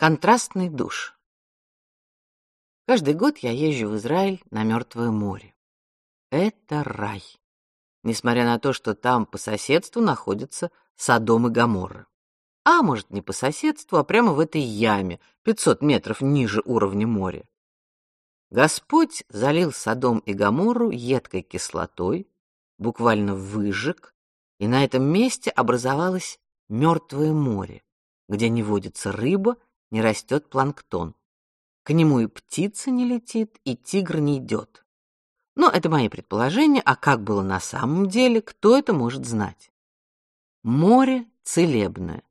Контрастный душ. Каждый год я езжу в Израиль на Мертвое море. Это рай. Несмотря на то, что там по соседству находятся Содом и Гоморра. А может, не по соседству, а прямо в этой яме, 500 метров ниже уровня моря. Господь залил Содом и Гоморру едкой кислотой, буквально выжег, и на этом месте образовалось Мертвое море, где не водится рыба не растет планктон. К нему и птица не летит, и тигр не идет. Но это мои предположения, а как было на самом деле, кто это может знать? Море целебное.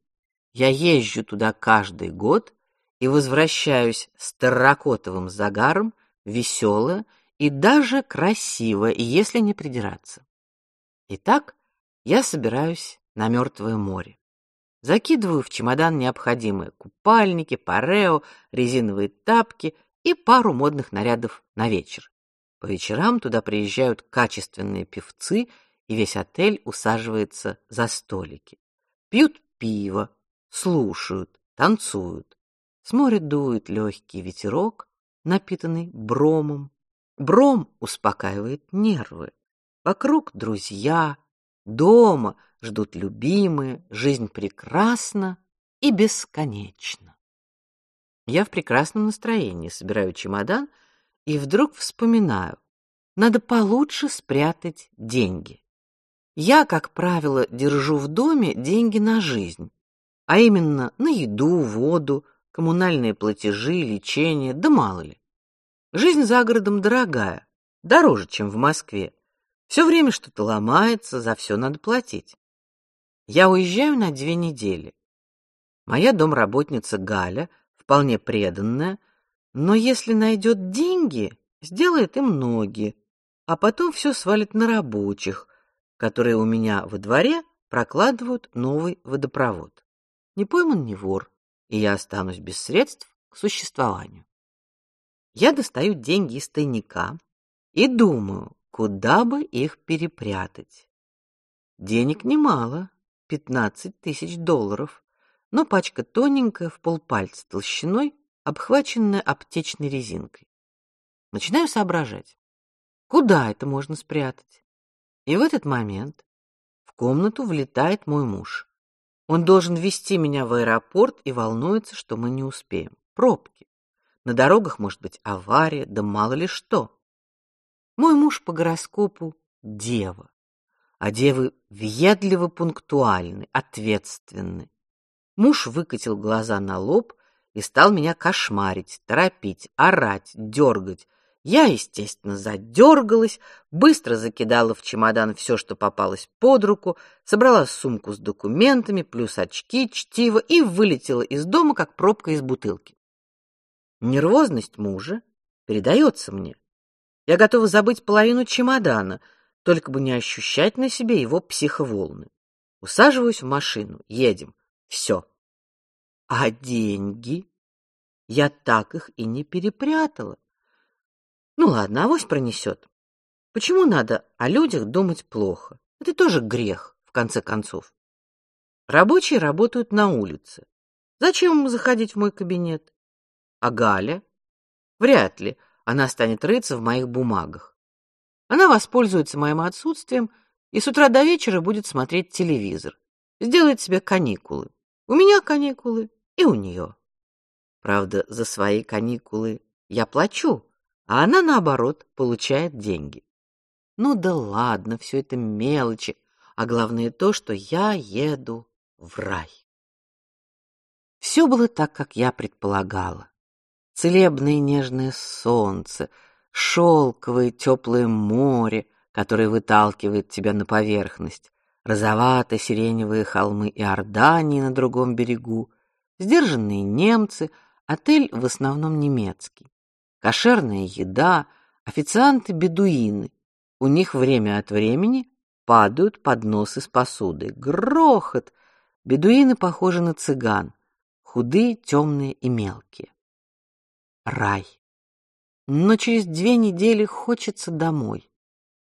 Я езжу туда каждый год и возвращаюсь с терракотовым загаром, веселая и даже красивая, если не придираться. Итак, я собираюсь на Мертвое море. Закидываю в чемодан необходимые купальники, парео, резиновые тапки и пару модных нарядов на вечер. По вечерам туда приезжают качественные певцы, и весь отель усаживается за столики. Пьют пиво, слушают, танцуют. С моря дует легкий ветерок, напитанный бромом. Бром успокаивает нервы. Вокруг друзья, дома — ждут любимые, жизнь прекрасна и бесконечна. Я в прекрасном настроении, собираю чемодан и вдруг вспоминаю, надо получше спрятать деньги. Я, как правило, держу в доме деньги на жизнь, а именно на еду, воду, коммунальные платежи, лечение, да мало ли. Жизнь за городом дорогая, дороже, чем в Москве. Все время что-то ломается, за все надо платить. Я уезжаю на две недели. Моя домработница Галя вполне преданная, но если найдет деньги, сделает им ноги, а потом все свалит на рабочих, которые у меня во дворе прокладывают новый водопровод. Не пойман не вор, и я останусь без средств к существованию. Я достаю деньги из тайника и думаю, куда бы их перепрятать. Денег немало, 15 тысяч долларов, но пачка тоненькая, в полпальца толщиной, обхваченная аптечной резинкой. Начинаю соображать, куда это можно спрятать. И в этот момент в комнату влетает мой муж. Он должен вести меня в аэропорт и волнуется, что мы не успеем. Пробки. На дорогах может быть авария, да мало ли что. Мой муж по гороскопу дева а девы въедливо пунктуальны, ответственны. Муж выкатил глаза на лоб и стал меня кошмарить, торопить, орать, дергать. Я, естественно, задергалась, быстро закидала в чемодан все, что попалось под руку, собрала сумку с документами, плюс очки, чтиво и вылетела из дома, как пробка из бутылки. Нервозность мужа передается мне. Я готова забыть половину чемодана — только бы не ощущать на себе его психоволны. Усаживаюсь в машину, едем. Все. А деньги? Я так их и не перепрятала. Ну ладно, авось пронесет. Почему надо о людях думать плохо? Это тоже грех, в конце концов. Рабочие работают на улице. Зачем им заходить в мой кабинет? А Галя? Вряд ли она станет рыться в моих бумагах. Она воспользуется моим отсутствием и с утра до вечера будет смотреть телевизор. Сделает себе каникулы. У меня каникулы и у нее. Правда, за свои каникулы я плачу, а она наоборот получает деньги. Ну да ладно, все это мелочи, а главное то, что я еду в рай. Все было так, как я предполагала. Целебное нежное солнце, шелковое теплое море, которое выталкивает тебя на поверхность, розовато-сиреневые холмы Иордании на другом берегу, сдержанные немцы, отель в основном немецкий, кошерная еда, официанты-бедуины. У них время от времени падают подносы с посудой. Грохот! Бедуины похожи на цыган, худые, темные и мелкие. Рай но через две недели хочется домой.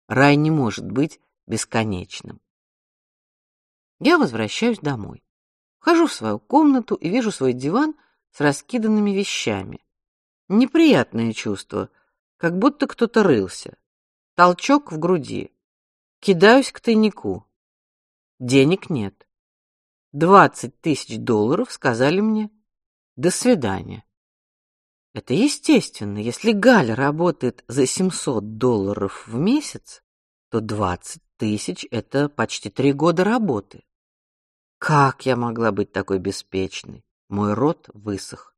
Рай не может быть бесконечным. Я возвращаюсь домой. Хожу в свою комнату и вижу свой диван с раскиданными вещами. Неприятное чувство, как будто кто-то рылся. Толчок в груди. Кидаюсь к тайнику. Денег нет. Двадцать тысяч долларов сказали мне. До свидания. Это естественно. Если Галя работает за 700 долларов в месяц, то 20 тысяч — это почти три года работы. Как я могла быть такой беспечной? Мой рот высох.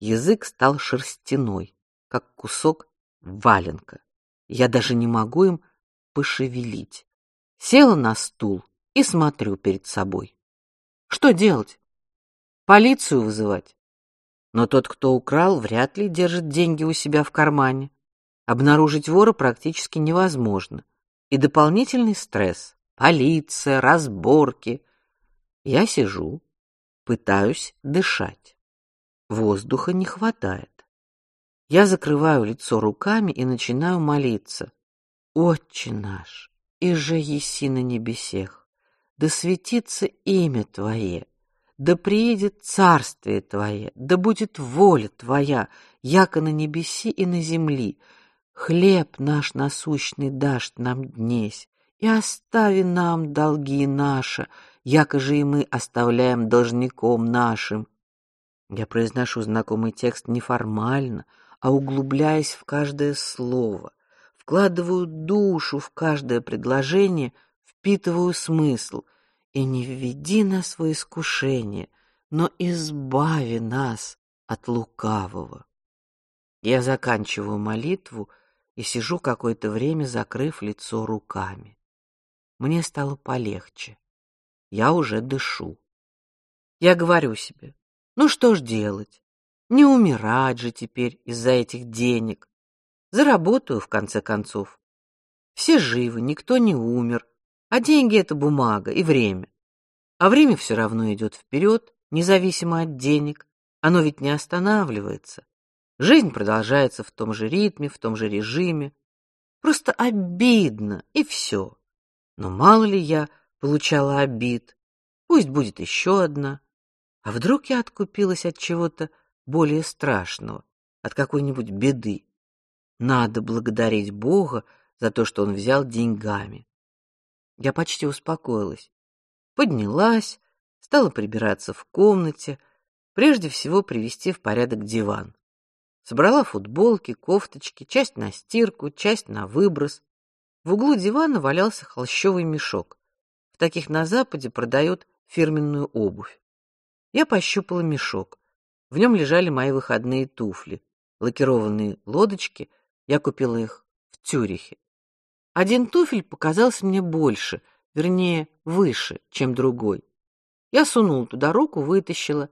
Язык стал шерстяной, как кусок валенка. Я даже не могу им пошевелить. Села на стул и смотрю перед собой. Что делать? Полицию вызывать? Но тот, кто украл, вряд ли держит деньги у себя в кармане. Обнаружить вора практически невозможно. И дополнительный стресс: полиция, разборки. Я сижу, пытаюсь дышать. Воздуха не хватает. Я закрываю лицо руками и начинаю молиться. Отче наш, и же еси на небесех, да светится имя Твое, да приедет царствие Твое, да будет воля Твоя, яко на небеси и на земли. Хлеб наш насущный дашь нам днесь, и остави нам долги наши, яко же и мы оставляем должником нашим. Я произношу знакомый текст неформально, а углубляясь в каждое слово, вкладываю душу в каждое предложение, впитываю смысл — и не введи нас в искушение, но избави нас от лукавого. Я заканчиваю молитву и сижу какое-то время, закрыв лицо руками. Мне стало полегче. Я уже дышу. Я говорю себе: "Ну что ж делать? Не умирать же теперь из-за этих денег. Заработаю в конце концов. Все живы, никто не умер, а деньги это бумага и время. А время все равно идет вперед, независимо от денег. Оно ведь не останавливается. Жизнь продолжается в том же ритме, в том же режиме. Просто обидно и все. Но мало ли я получала обид. Пусть будет еще одна. А вдруг я откупилась от чего-то более страшного, от какой-нибудь беды? Надо благодарить Бога за то, что он взял деньгами. Я почти успокоилась. Поднялась, стала прибираться в комнате, прежде всего привести в порядок диван. Собрала футболки, кофточки, часть на стирку, часть на выброс. В углу дивана валялся холщовый мешок. В таких на Западе продают фирменную обувь. Я пощупала мешок. В нем лежали мои выходные туфли, лакированные лодочки. Я купила их в Цюрихе. Один туфель показался мне больше, вернее, выше, чем другой. Я сунула туда руку, вытащила.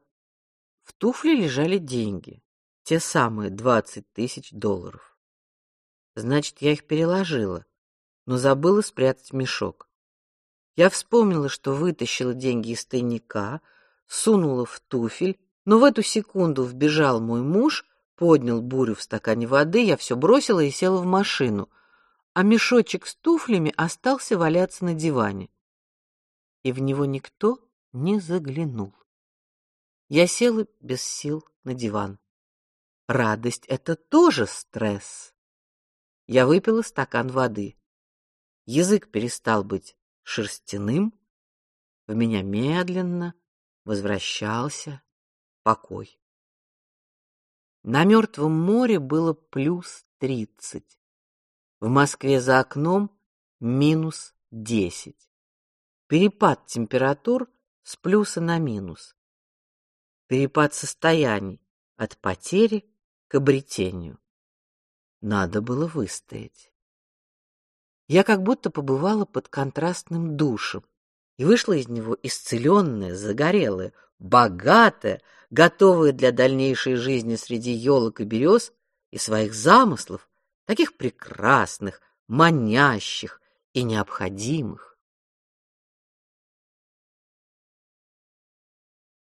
В туфле лежали деньги, те самые двадцать тысяч долларов. Значит, я их переложила, но забыла спрятать в мешок. Я вспомнила, что вытащила деньги из тайника, сунула в туфель, но в эту секунду вбежал мой муж, поднял бурю в стакане воды, я все бросила и села в машину а мешочек с туфлями остался валяться на диване. И в него никто не заглянул. Я села без сил на диван. Радость это тоже стресс. Я выпила стакан воды. Язык перестал быть шерстяным, в меня медленно возвращался покой. На мертвом море было плюс тридцать. В Москве за окном минус десять. Перепад температур с плюса на минус. Перепад состояний от потери к обретению. Надо было выстоять. Я как будто побывала под контрастным душем и вышла из него исцеленная, загорелая, богатая, готовая для дальнейшей жизни среди елок и берез и своих замыслов таких прекрасных, манящих и необходимых.